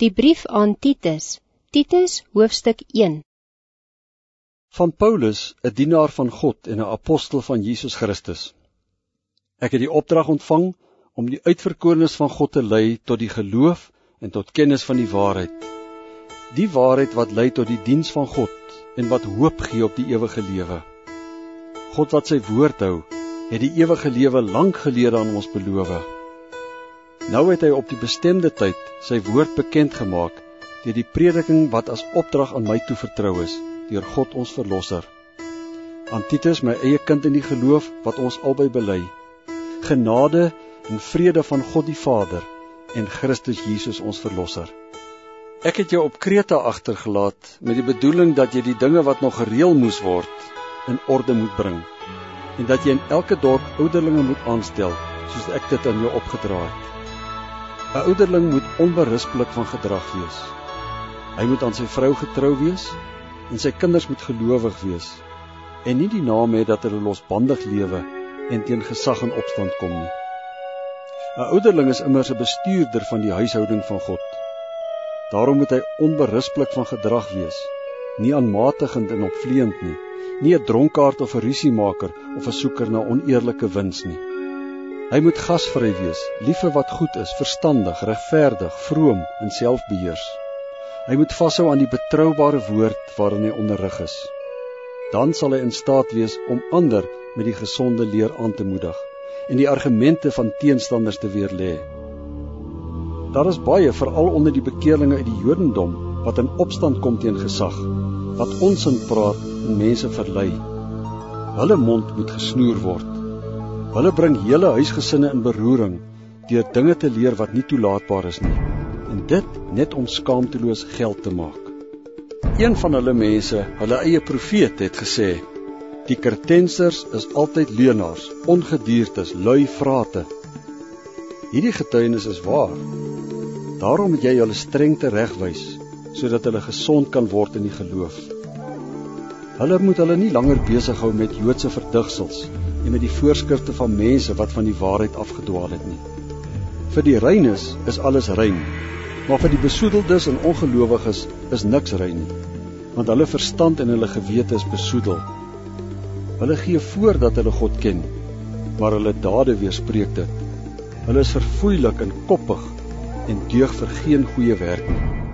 Die brief aan Titus, Titus hoofstuk 1 Van Paulus, 'n dienaar van God en 'n apostel van Jesus Christus. Ek het die opdrag ontvang om die uitverkorenes van God te lei tot die geloof en tot kennis van die waarheid. Die waarheid wat lei tot die diens van God en wat hoop gee op die ewige lewe. God wat sy woord hou, het die ewige lewe lank gelede aan ons beloof. Nou het hy op die bestemde tyd sy woord bekend gemaak deur die prediking wat as opdrag aan my toevertrou is deur God ons verlosser. Aan Titus my eie kind in die geloof wat ons albei bely. Genade en vrede van God die Vader en Christus Jesus ons verlosser. Ek het jou op Kreta agtergelaat met die bedoeling dat jy die dinge wat nog gereël moes word in orde moet bring en dat jy in elke dorp ouderlinge moet aanstel soos ek dit aan jou opgedra het. 'n Ouderling moet onberispelik van gedrag wees. Hy moet aan sy vrou getrou wees en sy kinders moet gelowig wees en nie die naam hê dat hulle losbandig lewe en teen gesag in opstand kom nie. 'n Ouderling is immers 'n bestuurder van die huishouding van God. Daarom moet hy onberispelik van gedrag wees, nie aanmatigend en opvleend nie, nie 'n dronkaard of 'n rusiemaker of 'n soeker na oneerlike wins nie. Hy moet gasvry wees, lief vir wat goed is, verstandig, regverdig, vroom en selfbeheers. Hy moet vashou aan die betroubare woord waarin hy onderrig is. Dan sal hy in staat wees om ander met die gesonde leer aan te moedig en die argumente van teenstanders te weerlê. Daar is baie veral onder die bekeerlinge uit die Jodendom wat in opstand kom teen gesag, wat onsin praat en mense verlei. Hulle mond moet gesnoer word. Hulle bring hele huisgesinne in beroering deur dinge te leer wat nie toelaatbaar is nie en dit net om skaamteloos geld te maak. Een van hulle mense, hulle eie profeet het gesê: "Die kertensers is altyd leenaars, ongediertes, lui vrate." Hierdie getuienis is waar. Daarom moet jy hulle streng teregwys sodat hulle gesond kan word in die geloof. Hulle moet hulle nie langer besig hou met Joodse verdigsels en met die voorskrifte van mense wat van die waarheid afgedwaal het nie. Vir die reines is alles rein, maar vir die besoedeldes en ongelowiges is niks rein nie, want hulle verstand en hulle gewete is besoedel. Hulle gee voor dat hulle God ken, maar hulle dade weerspreek dit. Hulle is verfoeilik en koppig en deug vir geen goeie werk nie.